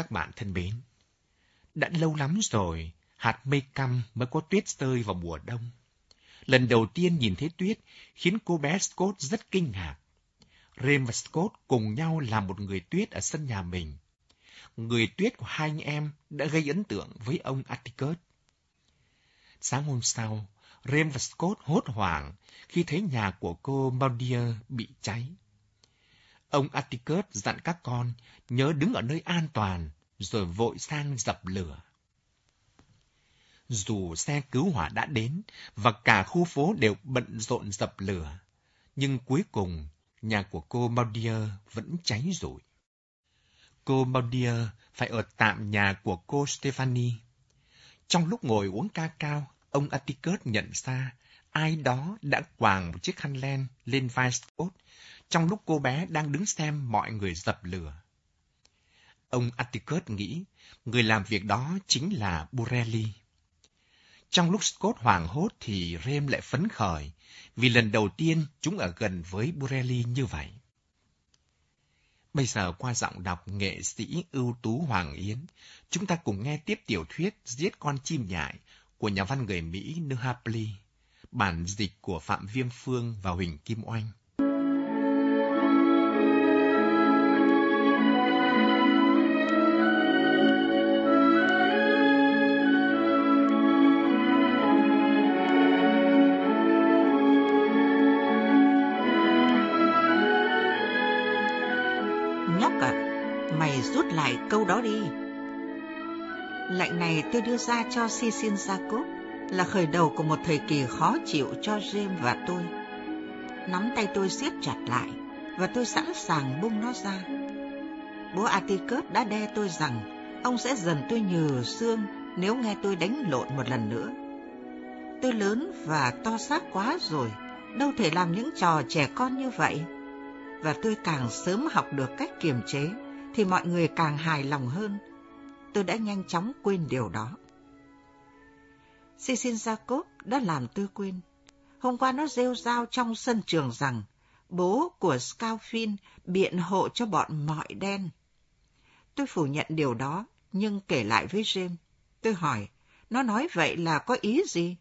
Các bạn thân mến, đã lâu lắm rồi hạt mây căm mới có tuyết rơi vào mùa đông. Lần đầu tiên nhìn thấy tuyết khiến cô bé Scott rất kinh ngạc. Rem và Scott cùng nhau làm một người tuyết ở sân nhà mình. Người tuyết của hai anh em đã gây ấn tượng với ông Atticus. Sáng hôm sau, Rem và Scott hốt hoảng khi thấy nhà của cô Maudier bị cháy. Ông Atticus dặn các con nhớ đứng ở nơi an toàn, rồi vội sang dập lửa. Dù xe cứu hỏa đã đến và cả khu phố đều bận rộn dập lửa, nhưng cuối cùng nhà của cô Maudier vẫn cháy rụi. Cô Maudier phải ở tạm nhà của cô Stephanie. Trong lúc ngồi uống ca cao, ông Atticus nhận ra ai đó đã quàng một chiếc khăn len lên vai Scott trong lúc cô bé đang đứng xem mọi người dập lửa. Ông Atticus nghĩ người làm việc đó chính là Borelli. Trong lúc Scott hoảng hốt thì Rem lại phấn khởi, vì lần đầu tiên chúng ở gần với Borelli như vậy. Bây giờ qua giọng đọc nghệ sĩ ưu tú Hoàng Yến, chúng ta cùng nghe tiếp tiểu thuyết Giết con chim nhại của nhà văn người Mỹ Nuhapli, bản dịch của Phạm Viêm Phương và Huỳnh Kim Oanh. Lệnh này tôi đưa ra cho Sisin Jacob là khởi đầu của một thời kỳ khó chịu cho James và tôi. Nắm tay tôi siết chặt lại và tôi sẵn sàng bung nó ra. Bố Atticus đã đe tôi rằng ông sẽ dần tôi nhừ xương nếu nghe tôi đánh lộn một lần nữa. Tôi lớn và to xác quá rồi, đâu thể làm những trò trẻ con như vậy. Và tôi càng sớm học được cách kiềm chế thì mọi người càng hài lòng hơn. Tôi đã nhanh chóng quên điều đó. Sissin Jacob đã làm tôi quên. Hôm qua nó rêu rao trong sân trường rằng bố của Scoutfin biện hộ cho bọn mọi đen. Tôi phủ nhận điều đó, nhưng kể lại với James. Tôi hỏi, nó nói vậy là có ý gì?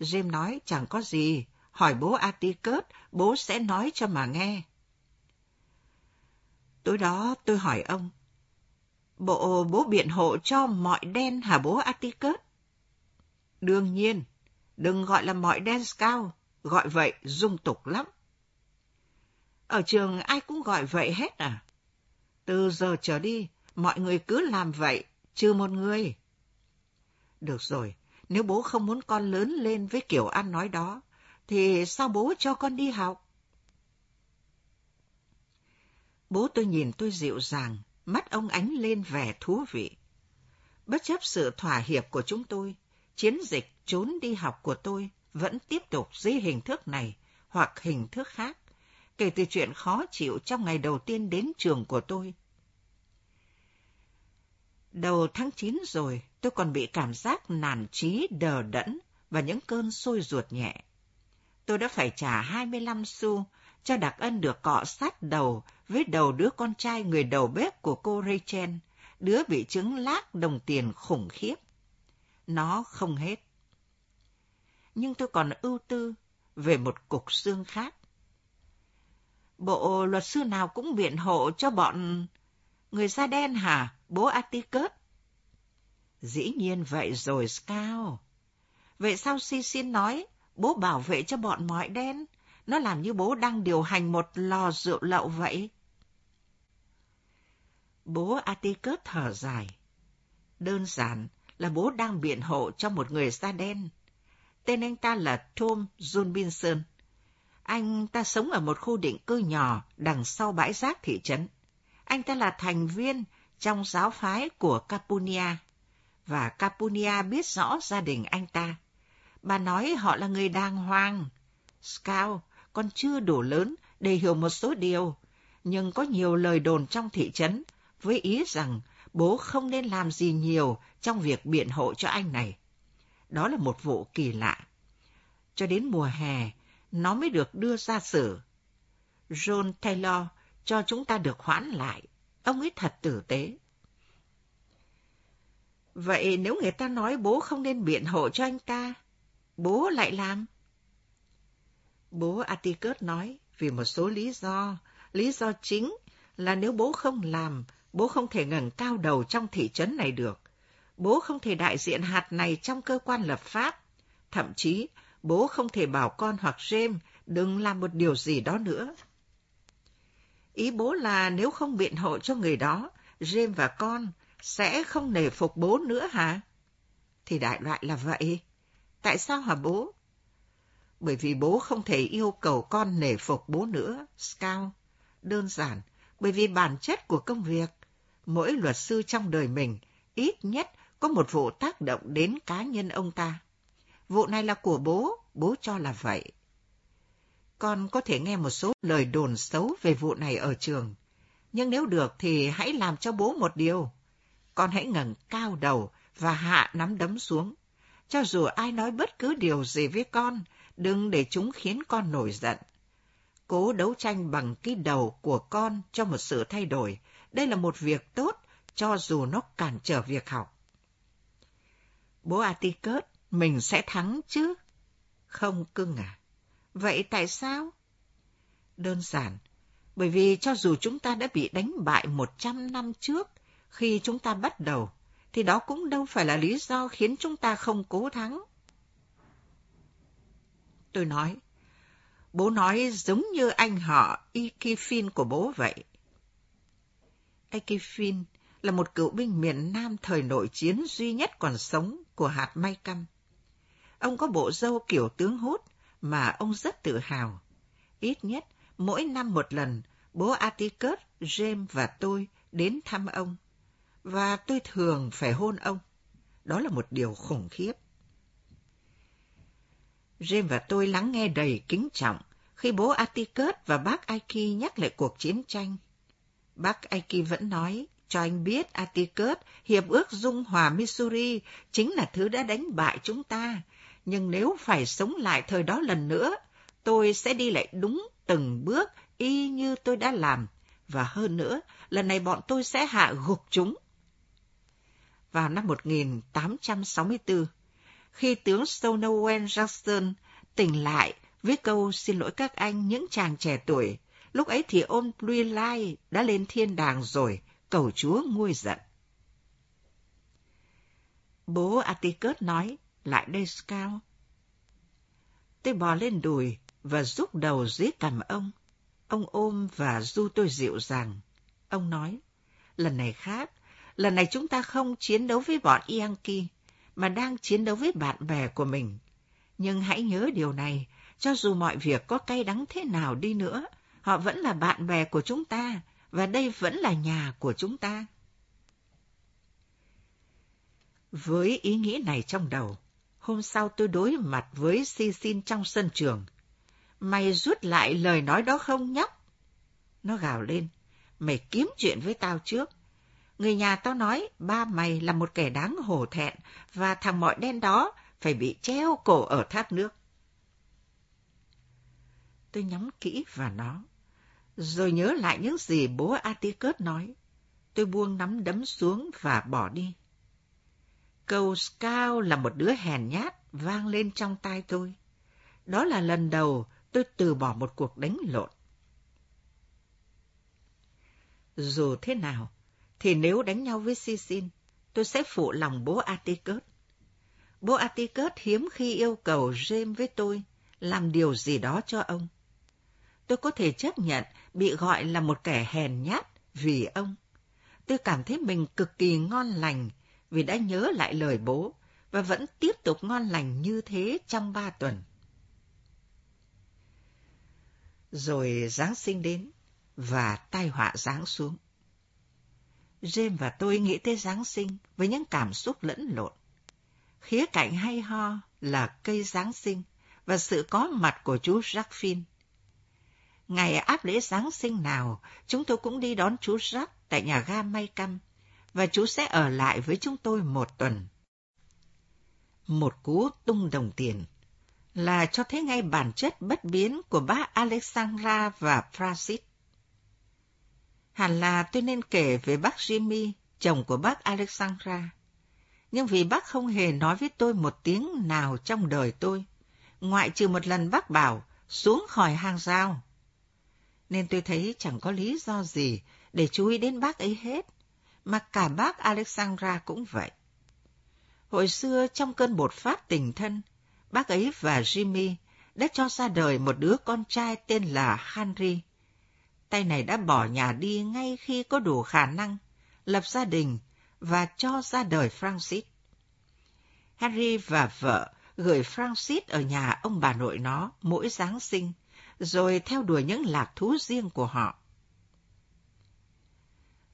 James nói chẳng có gì, hỏi bố Atticus, bố sẽ nói cho mà nghe. Tối đó tôi hỏi ông, bộ bố biện hộ cho mọi đen hả bố Atticus? Đương nhiên, đừng gọi là mọi đen cao gọi vậy dung tục lắm. Ở trường ai cũng gọi vậy hết à? Từ giờ trở đi, mọi người cứ làm vậy, trừ một người. Được rồi, nếu bố không muốn con lớn lên với kiểu ăn nói đó, thì sao bố cho con đi học? Bố tôi nhìn tôi dịu dàng, mắt ông ánh lên vẻ thú vị. Bất chấp sự thỏa hiệp của chúng tôi, chiến dịch trốn đi học của tôi vẫn tiếp tục dưới hình thức này hoặc hình thức khác, kể từ chuyện khó chịu trong ngày đầu tiên đến trường của tôi. Đầu tháng 9 rồi, tôi còn bị cảm giác nản trí đờ đẫn và những cơn sôi ruột nhẹ. Tôi đã phải trả 25 xu cho Đặc Ân được cọ sát đầu với đầu đứa con trai người đầu bếp của cô Rachel, đứa bị chứng lác đồng tiền khủng khiếp. Nó không hết. Nhưng tôi còn ưu tư về một cục xương khác. Bộ luật sư nào cũng biện hộ cho bọn người da đen hả, bố Atticus? Dĩ nhiên vậy rồi, Scout. Vậy sao Si xin nói bố bảo vệ cho bọn mọi đen? Nó làm như bố đang điều hành một lò rượu lậu vậy. Bố Atticus thở dài. Đơn giản là bố đang biện hộ cho một người da đen. Tên anh ta là Tom Junbinson. Anh ta sống ở một khu định cư nhỏ đằng sau bãi rác thị trấn. Anh ta là thành viên trong giáo phái của Capunia. Và Capunia biết rõ gia đình anh ta. Bà nói họ là người đàng hoàng. Scout, con chưa đủ lớn để hiểu một số điều, nhưng có nhiều lời đồn trong thị trấn với ý rằng bố không nên làm gì nhiều trong việc biện hộ cho anh này. Đó là một vụ kỳ lạ. Cho đến mùa hè, nó mới được đưa ra xử. John Taylor cho chúng ta được hoãn lại. Ông ấy thật tử tế. Vậy nếu người ta nói bố không nên biện hộ cho anh ta, bố lại làm? Bố Atticus nói vì một số lý do. Lý do chính là nếu bố không làm, bố không thể ngẩng cao đầu trong thị trấn này được. Bố không thể đại diện hạt này trong cơ quan lập pháp. Thậm chí, bố không thể bảo con hoặc James đừng làm một điều gì đó nữa. Ý bố là nếu không biện hộ cho người đó, James và con sẽ không nể phục bố nữa hả? Thì đại loại là vậy. Tại sao hả bố? Bởi vì bố không thể yêu cầu con nể phục bố nữa, Scout. Đơn giản, bởi vì bản chất của công việc, mỗi luật sư trong đời mình ít nhất có một vụ tác động đến cá nhân ông ta. Vụ này là của bố, bố cho là vậy. Con có thể nghe một số lời đồn xấu về vụ này ở trường. Nhưng nếu được thì hãy làm cho bố một điều. Con hãy ngẩng cao đầu và hạ nắm đấm xuống. Cho dù ai nói bất cứ điều gì với con, đừng để chúng khiến con nổi giận. Cố đấu tranh bằng cái đầu của con cho một sự thay đổi. Đây là một việc tốt, cho dù nó cản trở việc học. Bố Atticus, mình sẽ thắng chứ? Không cưng à? Vậy tại sao? Đơn giản, bởi vì cho dù chúng ta đã bị đánh bại 100 năm trước, khi chúng ta bắt đầu, thì đó cũng đâu phải là lý do khiến chúng ta không cố thắng. Tôi nói, bố nói giống như anh họ Ikifin của bố vậy. Ekifin là một cựu binh miền Nam thời nội chiến duy nhất còn sống của hạt May Căm. Ông có bộ râu kiểu tướng hút mà ông rất tự hào. Ít nhất, mỗi năm một lần, bố Atticus, James và tôi đến thăm ông. Và tôi thường phải hôn ông. Đó là một điều khủng khiếp. James và tôi lắng nghe đầy kính trọng khi bố Atticus và bác Aiki nhắc lại cuộc chiến tranh. Bác Aiki vẫn nói cho anh biết Atticus, hiệp ước dung hòa Missouri chính là thứ đã đánh bại chúng ta. Nhưng nếu phải sống lại thời đó lần nữa, tôi sẽ đi lại đúng từng bước y như tôi đã làm. Và hơn nữa, lần này bọn tôi sẽ hạ gục chúng. Vào năm 1864, khi tướng Stonewall Jackson tỉnh lại với câu xin lỗi các anh những chàng trẻ tuổi, lúc ấy thì ôn Blue Lai đã lên thiên đàng rồi, cầu chúa nguôi giận. Bố Atticus nói, lại đây Scout. Tôi bò lên đùi và rút đầu dưới cằm ông. Ông ôm và du tôi dịu dàng. Ông nói, lần này khác, lần này chúng ta không chiến đấu với bọn Yankee, mà đang chiến đấu với bạn bè của mình. Nhưng hãy nhớ điều này, cho dù mọi việc có cay đắng thế nào đi nữa, họ vẫn là bạn bè của chúng ta, và đây vẫn là nhà của chúng ta. Với ý nghĩ này trong đầu, hôm sau tôi đối mặt với Si Xin trong sân trường. Mày rút lại lời nói đó không nhóc? Nó gào lên, mày kiếm chuyện với tao trước. Người nhà tao nói ba mày là một kẻ đáng hổ thẹn và thằng mọi đen đó phải bị treo cổ ở thác nước. Tôi nhắm kỹ vào nó rồi nhớ lại những gì bố Atticus nói. Tôi buông nắm đấm xuống và bỏ đi. Câu Scout là một đứa hèn nhát vang lên trong tai tôi. Đó là lần đầu tôi từ bỏ một cuộc đánh lộn. Dù thế nào, thì nếu đánh nhau với Sisin, tôi sẽ phụ lòng bố Atticus. Bố Atticus hiếm khi yêu cầu James với tôi làm điều gì đó cho ông. Tôi có thể chấp nhận bị gọi là một kẻ hèn nhát vì ông. Tôi cảm thấy mình cực kỳ ngon lành vì đã nhớ lại lời bố và vẫn tiếp tục ngon lành như thế trong ba tuần. Rồi Giáng sinh đến và tai họa giáng xuống. James và tôi nghĩ tới Giáng sinh với những cảm xúc lẫn lộn. Khía cạnh hay ho là cây Giáng sinh và sự có mặt của chú Jacques Ngày áp lễ Giáng sinh nào, chúng tôi cũng đi đón chú Jack tại nhà ga May Căm, và chú sẽ ở lại với chúng tôi một tuần. Một cú tung đồng tiền là cho thấy ngay bản chất bất biến của bác Alexandra và Francis. Hẳn là tôi nên kể về bác Jimmy, chồng của bác Alexandra. Nhưng vì bác không hề nói với tôi một tiếng nào trong đời tôi, ngoại trừ một lần bác bảo xuống khỏi hàng rào. Nên tôi thấy chẳng có lý do gì để chú ý đến bác ấy hết, mà cả bác Alexandra cũng vậy. Hồi xưa trong cơn bột phát tình thân, bác ấy và Jimmy đã cho ra đời một đứa con trai tên là Henry. Tay này đã bỏ nhà đi ngay khi có đủ khả năng, lập gia đình và cho ra đời Francis. Henry và vợ gửi Francis ở nhà ông bà nội nó mỗi Giáng sinh, rồi theo đuổi những lạc thú riêng của họ.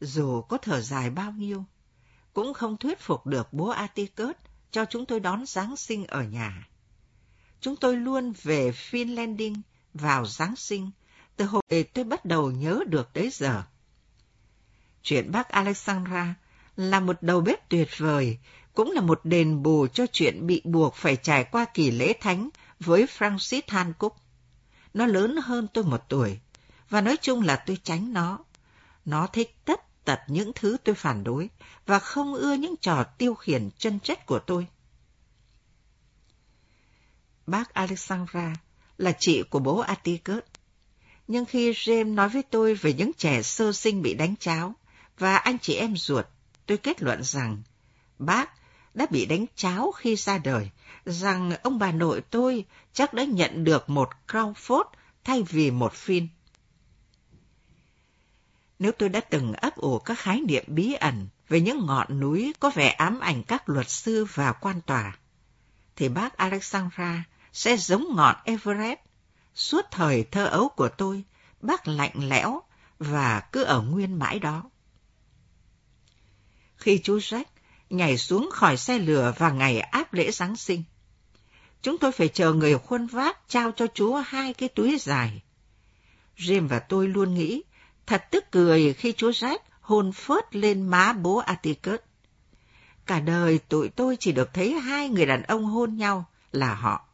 Dù có thở dài bao nhiêu, cũng không thuyết phục được bố Atticus cho chúng tôi đón Giáng sinh ở nhà. Chúng tôi luôn về Finlanding vào Giáng sinh, từ hồi tôi bắt đầu nhớ được tới giờ. Chuyện bác Alexandra là một đầu bếp tuyệt vời, cũng là một đền bù cho chuyện bị buộc phải trải qua kỳ lễ thánh với Francis Hancock. Nó lớn hơn tôi một tuổi, và nói chung là tôi tránh nó. Nó thích tất tật những thứ tôi phản đối, và không ưa những trò tiêu khiển chân chất của tôi. Bác Alexandra là chị của bố Atticus. Nhưng khi James nói với tôi về những trẻ sơ sinh bị đánh cháo và anh chị em ruột, tôi kết luận rằng bác đã bị đánh cháo khi ra đời, rằng ông bà nội tôi chắc đã nhận được một Crawford thay vì một Finn. Nếu tôi đã từng ấp ủ các khái niệm bí ẩn về những ngọn núi có vẻ ám ảnh các luật sư và quan tòa, thì bác Alexandra sẽ giống ngọn Everest. Suốt thời thơ ấu của tôi, bác lạnh lẽo và cứ ở nguyên mãi đó. Khi chú Jack nhảy xuống khỏi xe lửa vào ngày áp lễ Giáng sinh, chúng tôi phải chờ người khuân vác trao cho chú hai cái túi dài. Jim và tôi luôn nghĩ thật tức cười khi chú Jack hôn phớt lên má bố Atticus. Cả đời tụi tôi chỉ được thấy hai người đàn ông hôn nhau là họ.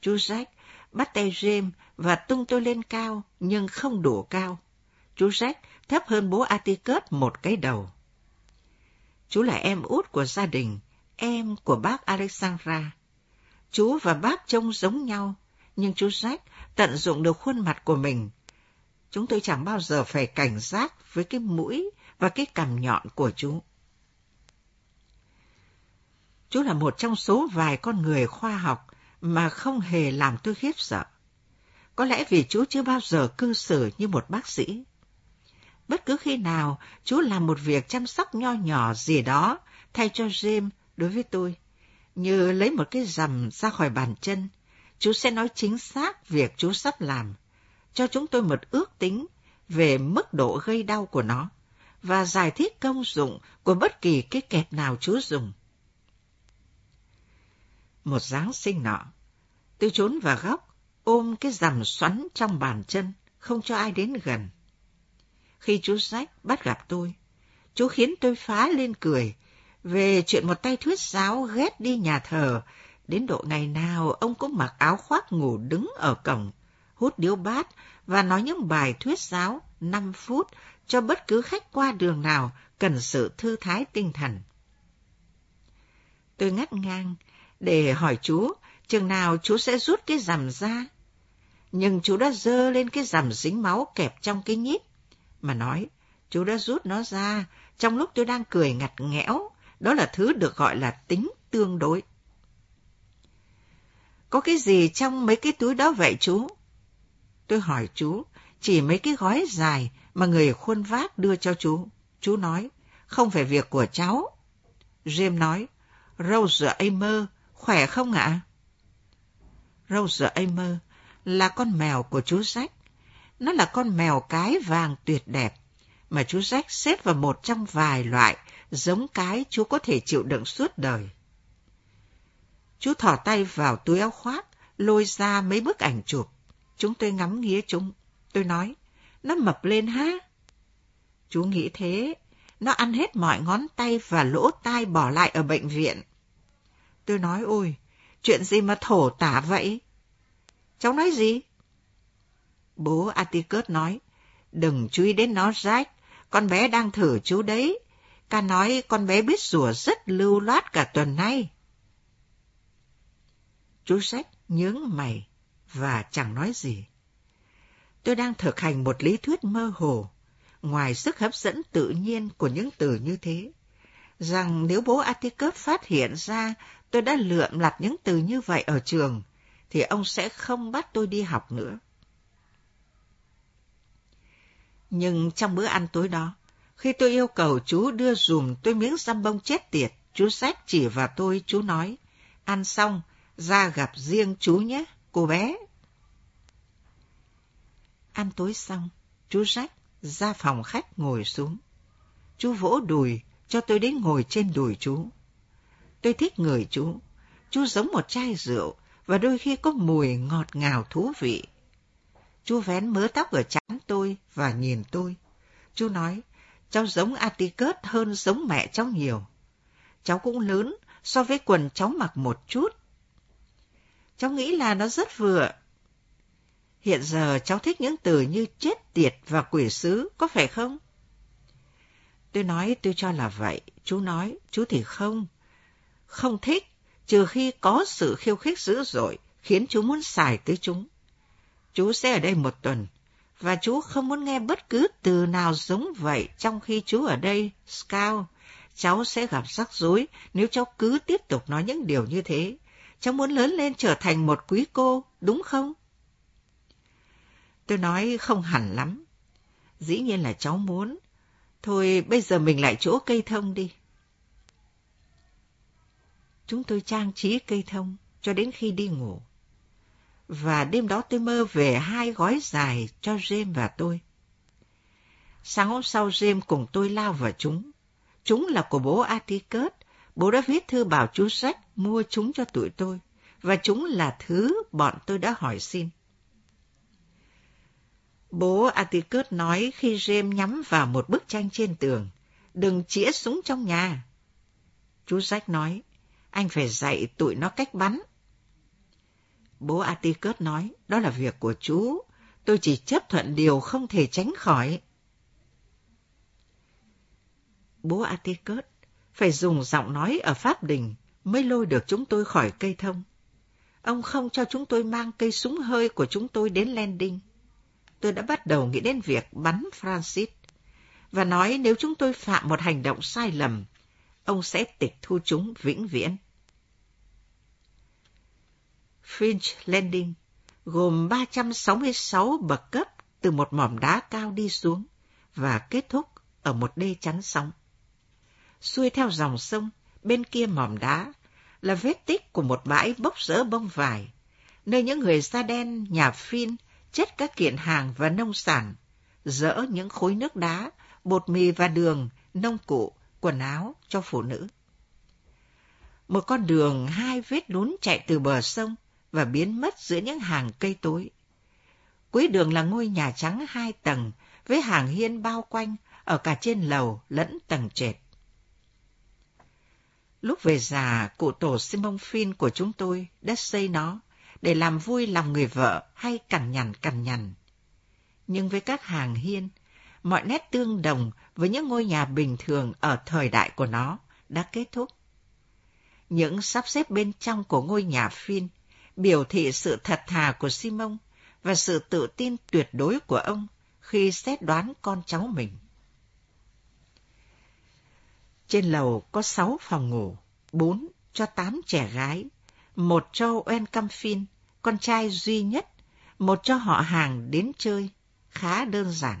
Chú Jack bắt tay James và tung tôi lên cao, nhưng không đủ cao. Chú Jack thấp hơn bố Atticus một cái đầu. Chú là em út của gia đình, em của bác Alexandra. Chú và bác trông giống nhau, nhưng chú Jack tận dụng được khuôn mặt của mình. Chúng tôi chẳng bao giờ phải cảnh giác với cái mũi và cái cằm nhọn của chú. Chú là một trong số vài con người khoa học mà không hề làm tôi khiếp sợ. Có lẽ vì chú chưa bao giờ cư xử như một bác sĩ. Bất cứ khi nào chú làm một việc chăm sóc nho nhỏ gì đó thay cho James đối với tôi, như lấy một cái rằm ra khỏi bàn chân, chú sẽ nói chính xác việc chú sắp làm, cho chúng tôi một ước tính về mức độ gây đau của nó và giải thích công dụng của bất kỳ cái kẹp nào chú dùng. Một Giáng sinh nọ, tôi trốn vào góc, ôm cái rằm xoắn trong bàn chân, không cho ai đến gần. Khi chú Sách bắt gặp tôi, chú khiến tôi phá lên cười về chuyện một tay thuyết giáo ghét đi nhà thờ, đến độ ngày nào ông cũng mặc áo khoác ngủ đứng ở cổng, hút điếu bát và nói những bài thuyết giáo 5 phút cho bất cứ khách qua đường nào cần sự thư thái tinh thần. Tôi ngắt ngang để hỏi chú chừng nào chú sẽ rút cái rằm ra. Nhưng chú đã dơ lên cái rằm dính máu kẹp trong cái nhíp, mà nói, chú đã rút nó ra trong lúc tôi đang cười ngặt nghẽo, đó là thứ được gọi là tính tương đối. Có cái gì trong mấy cái túi đó vậy chú? Tôi hỏi chú, chỉ mấy cái gói dài mà người khuôn vác đưa cho chú. Chú nói, không phải việc của cháu. Jim nói, Rose Amer khỏe không ạ? Rose Amer là con mèo của chú Jack. Nó là con mèo cái vàng tuyệt đẹp, mà chú Jack xếp vào một trong vài loại giống cái chú có thể chịu đựng suốt đời. Chú thỏ tay vào túi áo khoác, lôi ra mấy bức ảnh chụp. Chúng tôi ngắm nghía chúng. Tôi nói, nó mập lên ha? Chú nghĩ thế, nó ăn hết mọi ngón tay và lỗ tai bỏ lại ở bệnh viện. Tôi nói, ôi, chuyện gì mà thổ tả vậy? Cháu nói gì? Bố Atticus nói, đừng chú ý đến nó Jack, con bé đang thử chú đấy. Ca nói con bé biết rùa rất lưu loát cả tuần nay. Chú sách nhướng mày và chẳng nói gì. Tôi đang thực hành một lý thuyết mơ hồ, ngoài sức hấp dẫn tự nhiên của những từ như thế, rằng nếu bố Atikov phát hiện ra tôi đã lượm lặt những từ như vậy ở trường, thì ông sẽ không bắt tôi đi học nữa. Nhưng trong bữa ăn tối đó, khi tôi yêu cầu chú đưa dùm tôi miếng xăm bông chết tiệt, chú sách chỉ vào tôi, chú nói, ăn xong, ra gặp riêng chú nhé, cô bé. Ăn tối xong, chú rách ra phòng khách ngồi xuống. Chú vỗ đùi, cho tôi đến ngồi trên đùi chú. Tôi thích người chú. Chú giống một chai rượu và đôi khi có mùi ngọt ngào thú vị. Chú vén mớ tóc ở trán tôi và nhìn tôi. Chú nói, cháu giống Atticus hơn giống mẹ cháu nhiều. Cháu cũng lớn so với quần cháu mặc một chút. Cháu nghĩ là nó rất vừa. Hiện giờ cháu thích những từ như chết tiệt và quỷ sứ, có phải không? Tôi nói tôi cho là vậy. Chú nói, chú thì không. Không thích, trừ khi có sự khiêu khích dữ dội, khiến chú muốn xài tới chúng. Chú sẽ ở đây một tuần, và chú không muốn nghe bất cứ từ nào giống vậy trong khi chú ở đây, Scout. Cháu sẽ gặp rắc rối nếu cháu cứ tiếp tục nói những điều như thế. Cháu muốn lớn lên trở thành một quý cô, đúng không? Tôi nói không hẳn lắm. Dĩ nhiên là cháu muốn. Thôi bây giờ mình lại chỗ cây thông đi. Chúng tôi trang trí cây thông cho đến khi đi ngủ. Và đêm đó tôi mơ về hai gói dài cho James và tôi. Sáng hôm sau James cùng tôi lao vào chúng. Chúng là của bố Atticus. Bố đã viết thư bảo chú Jack mua chúng cho tụi tôi. Và chúng là thứ bọn tôi đã hỏi xin. Bố Atticus nói khi James nhắm vào một bức tranh trên tường, đừng chĩa súng trong nhà. Chú Jack nói, anh phải dạy tụi nó cách bắn. Bố Atticus nói, đó là việc của chú, tôi chỉ chấp thuận điều không thể tránh khỏi. Bố Atticus phải dùng giọng nói ở Pháp Đình mới lôi được chúng tôi khỏi cây thông. Ông không cho chúng tôi mang cây súng hơi của chúng tôi đến landing. Tôi đã bắt đầu nghĩ đến việc bắn Francis và nói nếu chúng tôi phạm một hành động sai lầm, ông sẽ tịch thu chúng vĩnh viễn. Fringe Landing gồm 366 bậc cấp từ một mỏm đá cao đi xuống và kết thúc ở một đê chắn sóng. Xuôi theo dòng sông, bên kia mỏm đá là vết tích của một bãi bốc rỡ bông vải, nơi những người da đen nhà Phin chất các kiện hàng và nông sản, dỡ những khối nước đá, bột mì và đường, nông cụ, quần áo cho phụ nữ. Một con đường hai vết lún chạy từ bờ sông và biến mất giữa những hàng cây tối. Cuối đường là ngôi nhà trắng hai tầng với hàng hiên bao quanh ở cả trên lầu lẫn tầng trệt. Lúc về già, cụ tổ Simon Phin của chúng tôi đã xây nó để làm vui lòng người vợ hay cằn nhằn cằn nhằn. Nhưng với các hàng hiên, mọi nét tương đồng với những ngôi nhà bình thường ở thời đại của nó đã kết thúc. Những sắp xếp bên trong của ngôi nhà Phin biểu thị sự thật thà của Simon và sự tự tin tuyệt đối của ông khi xét đoán con cháu mình. Trên lầu có sáu phòng ngủ, bốn cho tám trẻ gái, một cho Oen Camphin, con trai duy nhất, một cho họ hàng đến chơi, khá đơn giản.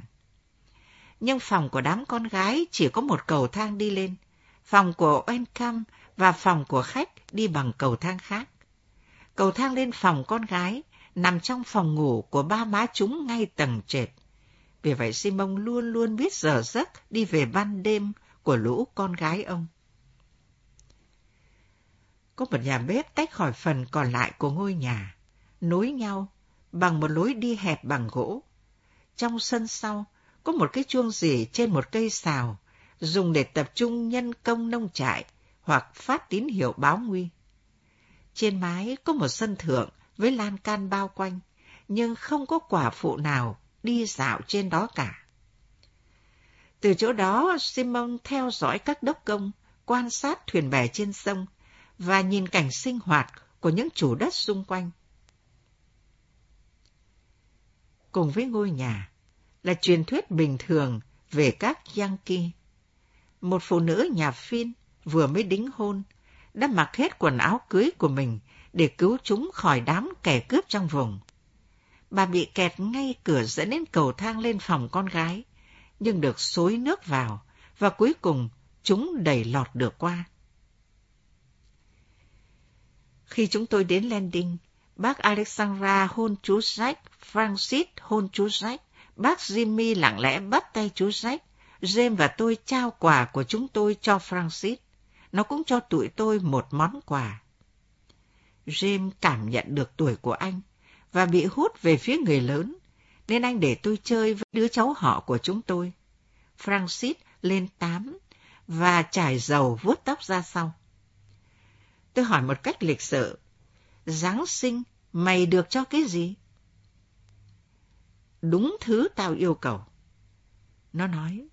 Nhưng phòng của đám con gái chỉ có một cầu thang đi lên, phòng của Oen Cam và phòng của khách đi bằng cầu thang khác. Cầu thang lên phòng con gái nằm trong phòng ngủ của ba má chúng ngay tầng trệt. Vì vậy Simon luôn luôn biết giờ giấc đi về ban đêm của lũ con gái ông. Có một nhà bếp tách khỏi phần còn lại của ngôi nhà, nối nhau bằng một lối đi hẹp bằng gỗ. Trong sân sau có một cái chuông rỉ trên một cây xào, dùng để tập trung nhân công nông trại hoặc phát tín hiệu báo nguy. Trên mái có một sân thượng với lan can bao quanh, nhưng không có quả phụ nào đi dạo trên đó cả. Từ chỗ đó, Simon theo dõi các đốc công, quan sát thuyền bè trên sông và nhìn cảnh sinh hoạt của những chủ đất xung quanh. Cùng với ngôi nhà là truyền thuyết bình thường về các Yankee. Một phụ nữ nhà Phin vừa mới đính hôn, đã mặc hết quần áo cưới của mình để cứu chúng khỏi đám kẻ cướp trong vùng. Bà bị kẹt ngay cửa dẫn đến cầu thang lên phòng con gái, nhưng được xối nước vào, và cuối cùng chúng đẩy lọt được qua. Khi chúng tôi đến landing, bác Alexandra hôn chú Jack, Francis hôn chú Jack, bác Jimmy lặng lẽ bắt tay chú Jack, James và tôi trao quà của chúng tôi cho Francis. Nó cũng cho tụi tôi một món quà. James cảm nhận được tuổi của anh và bị hút về phía người lớn, nên anh để tôi chơi với đứa cháu họ của chúng tôi. Francis lên tám và trải dầu vuốt tóc ra sau. Tôi hỏi một cách lịch sự, Giáng sinh mày được cho cái gì? Đúng thứ tao yêu cầu. Nó nói,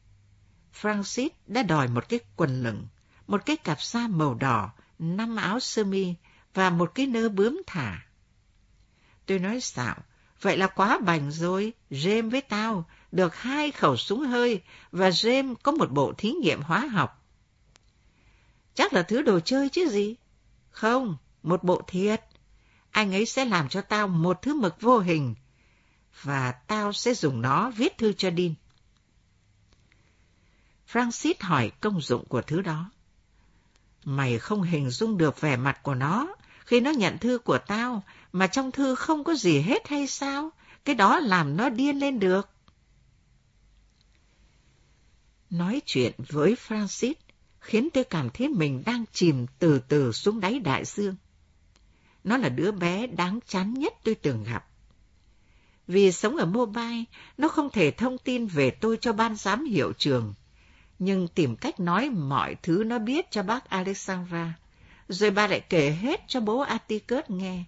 Francis đã đòi một cái quần lửng, một cái cặp sa màu đỏ, năm áo sơ mi và một cái nơ bướm thả. Tôi nói xạo, vậy là quá bành rồi, James với tao được hai khẩu súng hơi và James có một bộ thí nghiệm hóa học. Chắc là thứ đồ chơi chứ gì? Không, một bộ thiệt. Anh ấy sẽ làm cho tao một thứ mực vô hình và tao sẽ dùng nó viết thư cho Dean. Francis hỏi công dụng của thứ đó. Mày không hình dung được vẻ mặt của nó khi nó nhận thư của tao, mà trong thư không có gì hết hay sao? Cái đó làm nó điên lên được. Nói chuyện với Francis khiến tôi cảm thấy mình đang chìm từ từ xuống đáy đại dương. Nó là đứa bé đáng chán nhất tôi từng gặp. Vì sống ở mobile, nó không thể thông tin về tôi cho ban giám hiệu trường, nhưng tìm cách nói mọi thứ nó biết cho bác Alexandra. Rồi ba lại kể hết cho bố Atticus nghe.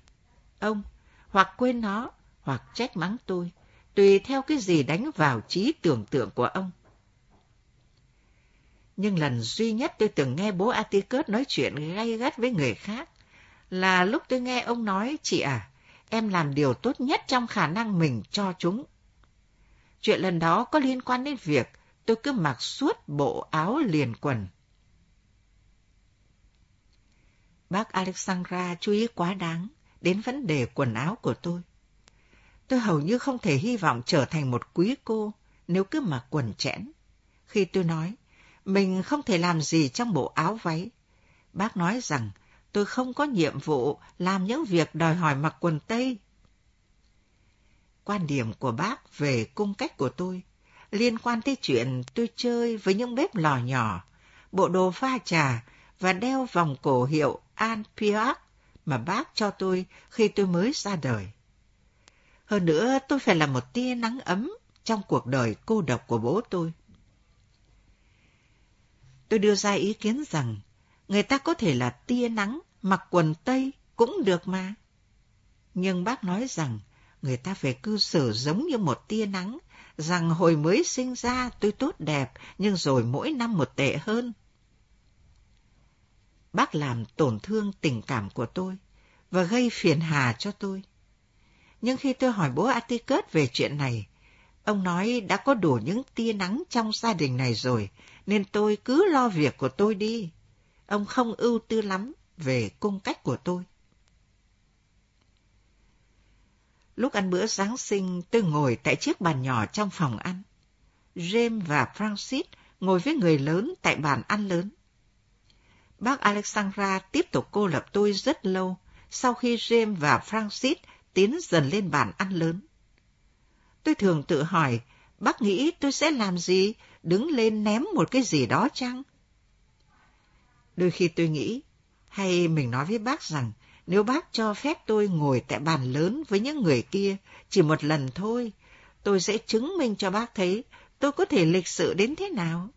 Ông, hoặc quên nó, hoặc trách mắng tôi, tùy theo cái gì đánh vào trí tưởng tượng của ông. Nhưng lần duy nhất tôi từng nghe bố Atticus nói chuyện gay gắt với người khác là lúc tôi nghe ông nói, chị à, em làm điều tốt nhất trong khả năng mình cho chúng. Chuyện lần đó có liên quan đến việc tôi cứ mặc suốt bộ áo liền quần. Bác Alexandra chú ý quá đáng đến vấn đề quần áo của tôi. Tôi hầu như không thể hy vọng trở thành một quý cô nếu cứ mặc quần chẽn. Khi tôi nói, mình không thể làm gì trong bộ áo váy, bác nói rằng tôi không có nhiệm vụ làm những việc đòi hỏi mặc quần tây. Quan điểm của bác về cung cách của tôi liên quan tới chuyện tôi chơi với những bếp lò nhỏ, bộ đồ pha trà và đeo vòng cổ hiệu An Piac mà bác cho tôi khi tôi mới ra đời. Hơn nữa, tôi phải là một tia nắng ấm trong cuộc đời cô độc của bố tôi. Tôi đưa ra ý kiến rằng người ta có thể là tia nắng mặc quần tây cũng được mà. Nhưng bác nói rằng người ta phải cư xử giống như một tia nắng, rằng hồi mới sinh ra tôi tốt đẹp, nhưng rồi mỗi năm một tệ hơn. Bác làm tổn thương tình cảm của tôi và gây phiền hà cho tôi. Nhưng khi tôi hỏi bố Atticus về chuyện này, ông nói đã có đủ những tia nắng trong gia đình này rồi, nên tôi cứ lo việc của tôi đi. Ông không ưu tư lắm về cung cách của tôi. Lúc ăn bữa Giáng sinh, tôi ngồi tại chiếc bàn nhỏ trong phòng ăn. James và Francis ngồi với người lớn tại bàn ăn lớn. Bác Alexandra tiếp tục cô lập tôi rất lâu sau khi James và Francis tiến dần lên bàn ăn lớn. Tôi thường tự hỏi, bác nghĩ tôi sẽ làm gì, đứng lên ném một cái gì đó chăng? Đôi khi tôi nghĩ, hay mình nói với bác rằng, nếu bác cho phép tôi ngồi tại bàn lớn với những người kia chỉ một lần thôi, tôi sẽ chứng minh cho bác thấy tôi có thể lịch sự đến thế nào.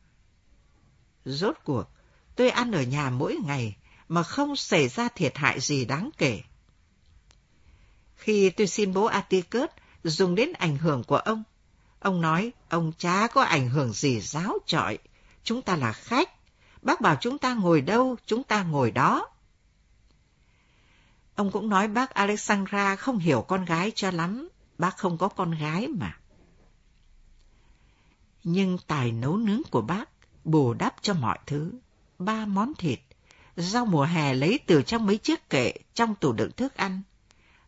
Rốt cuộc, tôi ăn ở nhà mỗi ngày mà không xảy ra thiệt hại gì đáng kể. Khi tôi xin bố Atticus dùng đến ảnh hưởng của ông, Ông nói, ông chả có ảnh hưởng gì giáo trọi. Chúng ta là khách. Bác bảo chúng ta ngồi đâu, chúng ta ngồi đó. Ông cũng nói bác Alexandra không hiểu con gái cho lắm. Bác không có con gái mà. Nhưng tài nấu nướng của bác bù đắp cho mọi thứ. Ba món thịt, rau mùa hè lấy từ trong mấy chiếc kệ trong tủ đựng thức ăn,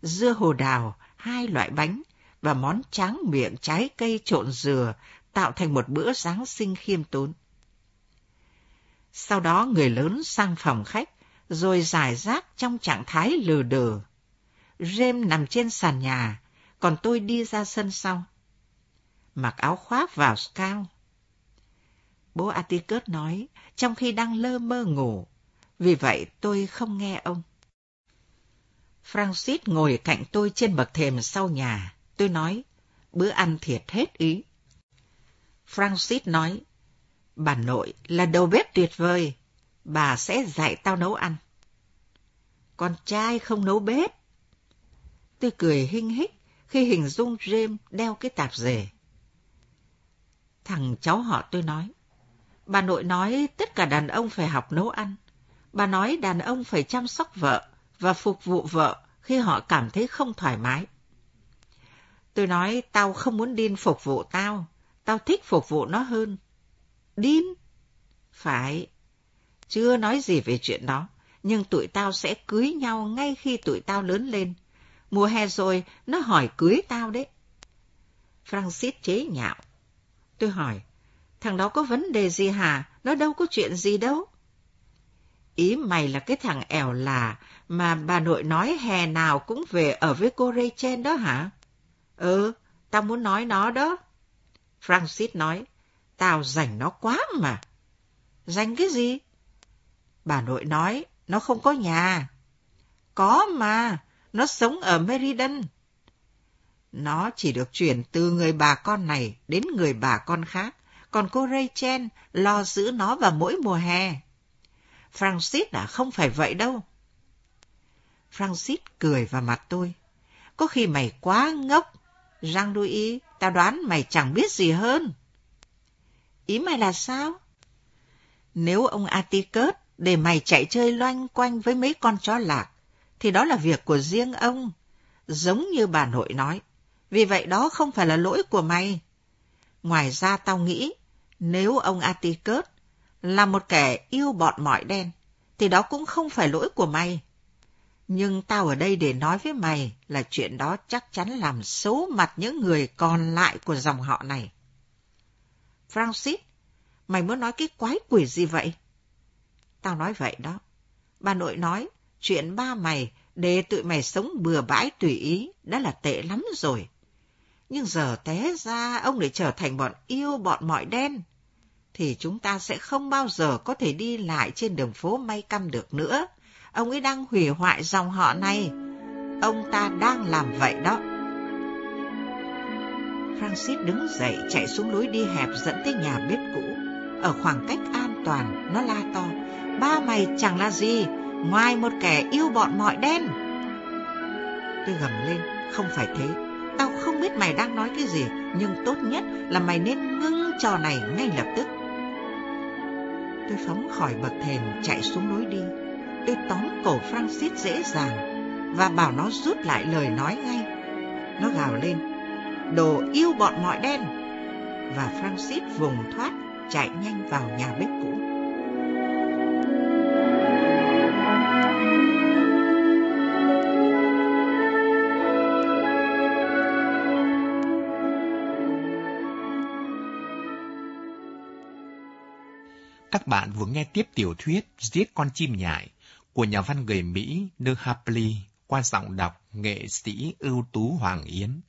dưa hồ đào, hai loại bánh và món tráng miệng trái cây trộn dừa tạo thành một bữa Giáng sinh khiêm tốn. Sau đó người lớn sang phòng khách, rồi giải rác trong trạng thái lừ đừ. Rêm nằm trên sàn nhà, còn tôi đi ra sân sau. Mặc áo khoác vào cao. Bố Atticus nói, trong khi đang lơ mơ ngủ. Vì vậy tôi không nghe ông. Francis ngồi cạnh tôi trên bậc thềm sau nhà. Tôi nói, bữa ăn thiệt hết ý. Francis nói, bà nội là đầu bếp tuyệt vời, bà sẽ dạy tao nấu ăn. Con trai không nấu bếp. Tôi cười hinh hích khi hình dung James đeo cái tạp dề. Thằng cháu họ tôi nói, bà nội nói tất cả đàn ông phải học nấu ăn. Bà nói đàn ông phải chăm sóc vợ và phục vụ vợ khi họ cảm thấy không thoải mái. Tôi nói tao không muốn Đin phục vụ tao, tao thích phục vụ nó hơn. Đin? Phải. Chưa nói gì về chuyện đó, nhưng tụi tao sẽ cưới nhau ngay khi tụi tao lớn lên. Mùa hè rồi, nó hỏi cưới tao đấy. Francis chế nhạo. Tôi hỏi, thằng đó có vấn đề gì hả? Nó đâu có chuyện gì đâu. Ý mày là cái thằng ẻo là mà bà nội nói hè nào cũng về ở với cô Rachel đó hả? Ừ, tao muốn nói nó đó. Francis nói, tao rảnh nó quá mà. Rảnh cái gì? Bà nội nói, nó không có nhà. Có mà, nó sống ở Meriden. Nó chỉ được chuyển từ người bà con này đến người bà con khác, còn cô Rachel lo giữ nó vào mỗi mùa hè. Francis à, không phải vậy đâu. Francis cười vào mặt tôi. Có khi mày quá ngốc. Jean-Louis, tao đoán mày chẳng biết gì hơn. Ý mày là sao? Nếu ông Atticus để mày chạy chơi loanh quanh với mấy con chó lạc, thì đó là việc của riêng ông, giống như bà nội nói. Vì vậy đó không phải là lỗi của mày. Ngoài ra tao nghĩ, nếu ông Atticus là một kẻ yêu bọn mọi đen, thì đó cũng không phải lỗi của mày. Nhưng tao ở đây để nói với mày là chuyện đó chắc chắn làm xấu mặt những người còn lại của dòng họ này. Francis, mày muốn nói cái quái quỷ gì vậy? Tao nói vậy đó. Bà nội nói, chuyện ba mày để tụi mày sống bừa bãi tùy ý đã là tệ lắm rồi. Nhưng giờ té ra ông lại trở thành bọn yêu bọn mọi đen, thì chúng ta sẽ không bao giờ có thể đi lại trên đường phố may căm được nữa. Ông ấy đang hủy hoại dòng họ này. Ông ta đang làm vậy đó. Francis đứng dậy chạy xuống lối đi hẹp dẫn tới nhà bếp cũ. Ở khoảng cách an toàn, nó la to. Ba mày chẳng là gì, ngoài một kẻ yêu bọn mọi đen. Tôi gầm lên, không phải thế. Tao không biết mày đang nói cái gì, nhưng tốt nhất là mày nên ngưng trò này ngay lập tức. Tôi phóng khỏi bậc thềm chạy xuống lối đi. Tôi tóm cổ Francis dễ dàng và bảo nó rút lại lời nói ngay. Nó gào lên, đồ yêu bọn mọi đen. Và Francis vùng thoát, chạy nhanh vào nhà bếp cũ. Các bạn vừa nghe tiếp tiểu thuyết Giết con chim nhại của nhà văn người Mỹ N. Hapley qua giọng đọc nghệ sĩ ưu tú Hoàng Yến.